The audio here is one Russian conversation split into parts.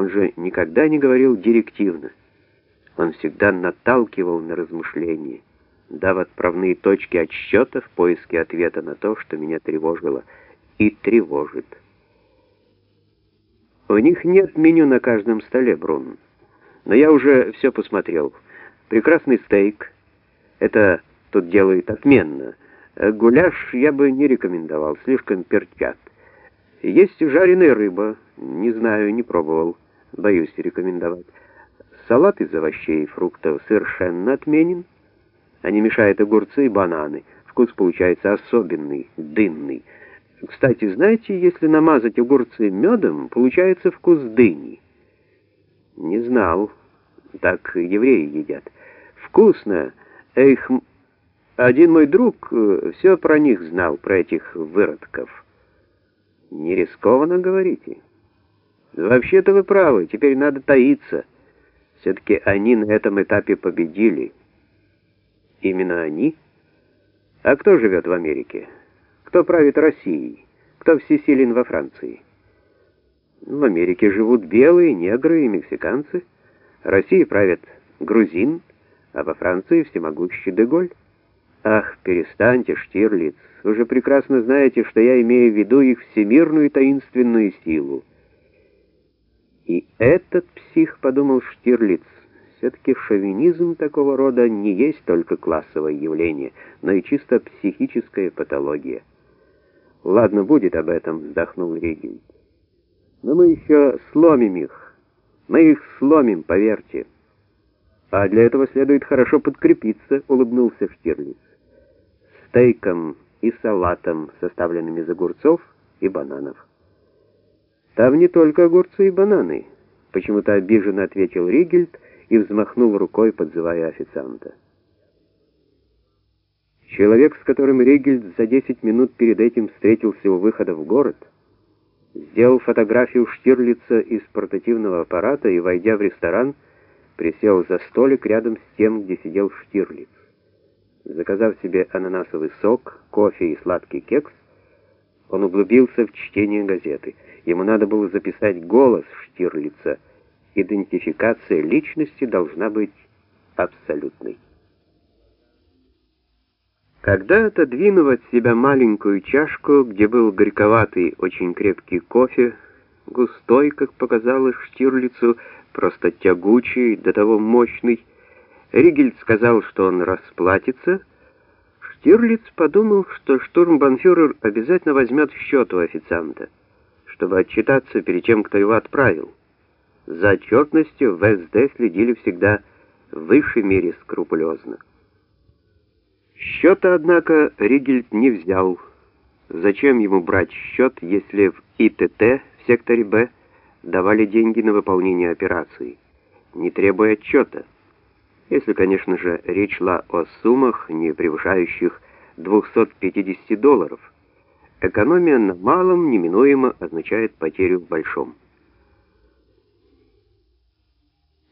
Он же никогда не говорил директивно. Он всегда наталкивал на размышления, дав отправные точки отсчета в поиске ответа на то, что меня тревожило и тревожит. У них нет меню на каждом столе, Брун. Но я уже все посмотрел. Прекрасный стейк. Это тут делают отменно. Гуляш я бы не рекомендовал, слишком перчат. Есть жареная рыба. Не знаю, не пробовал. Боюсь рекомендовать. Салат из овощей и фруктов совершенно отменен. Они мешают огурцы и бананы. Вкус получается особенный, дынный. Кстати, знаете, если намазать огурцы медом, получается вкус дыни. Не знал. Так евреи едят. Вкусно. Эх, один мой друг э, все про них знал, про этих выродков. Не рискованно говорите. Вообще-то вы правы, теперь надо таиться. Все-таки они на этом этапе победили. Именно они? А кто живет в Америке? Кто правит Россией? Кто всесилен во Франции? В Америке живут белые, негры и мексиканцы. России правят грузин, а во Франции всемогущий Деголь. Ах, перестаньте, Штирлиц, вы же прекрасно знаете, что я имею в виду их всемирную таинственную силу. И этот псих, подумал Штирлиц, все-таки шовинизм такого рода не есть только классовое явление, но и чисто психическая патология. Ладно, будет об этом, вздохнул Ригельд. Но мы еще сломим их. Мы их сломим, поверьте. А для этого следует хорошо подкрепиться, улыбнулся Штирлиц. Стейком и салатом, составленным из огурцов и бананов. Там не только огурцы и бананы, почему-то обиженно ответил Ригельд и взмахнул рукой, подзывая официанта. Человек, с которым Ригельд за 10 минут перед этим встретился у выхода в город, сделал фотографию Штирлица из портативного аппарата и, войдя в ресторан, присел за столик рядом с тем, где сидел Штирлиц. Заказав себе ананасовый сок, кофе и сладкий кекс, он углубился в чтение газеты. Ему надо было записать голос Штирлица. Идентификация личности должна быть абсолютной. Когда отодвинув от себя маленькую чашку, где был горьковатый, очень крепкий кофе, густой, как показалось Штирлицу, просто тягучий, до того мощный, Ригельд сказал, что он расплатится, Штирлиц подумал, что штурмбанфюрер обязательно возьмет счет у официанта, чтобы отчитаться перед тем, кто его отправил. За отчетностью в СД следили всегда в высшей мере скрупулезно. Счета, однако, Ригельд не взял. Зачем ему брать счет, если в ИТТ в секторе Б давали деньги на выполнение операции, не требуя отчета? Если, конечно же, речь шла о суммах, не превышающих 250 долларов. Экономия на малом неминуемо означает потерю в большом.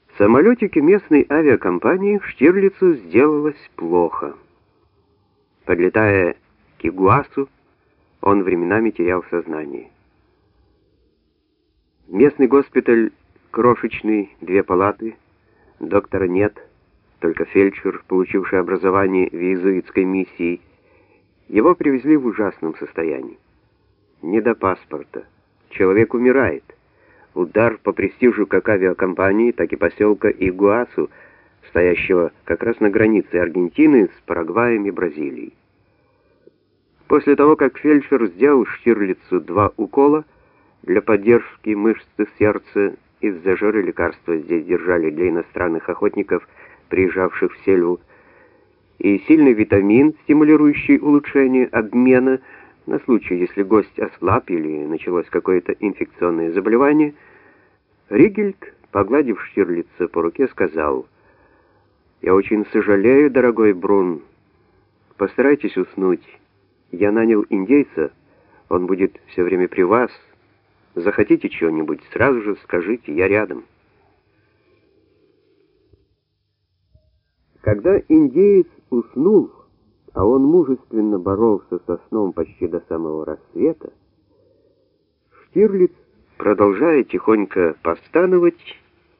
В самолетике местной авиакомпании Штирлицу сделалось плохо. Подлетая к Игуасу, он временами терял сознание. Местный госпиталь крошечный, две палаты, доктора нет, только фельдшер, получивший образование в иезуитской миссии. Его привезли в ужасном состоянии. Не до паспорта. Человек умирает. Удар по престижу как авиакомпании, так и поселка Игуасу — стоящего как раз на границе Аргентины с Парагваем и Бразилией. После того, как фельдшер сделал Штирлицу два укола для поддержки мышцы сердца, из-за жары лекарства здесь держали для иностранных охотников, приезжавших в сельву, и сильный витамин, стимулирующий улучшение обмена на случай, если гость ослаб или началось какое-то инфекционное заболевание, Ригельд, погладив Штирлица по руке, сказал — я очень сожалею, дорогой Брун. Постарайтесь уснуть. Я нанял индейца. Он будет все время при вас. Захотите чего-нибудь, сразу же скажите, я рядом. Когда индеец уснул, а он мужественно боролся со сном почти до самого рассвета, Штирлиц Продолжая тихонько постановать,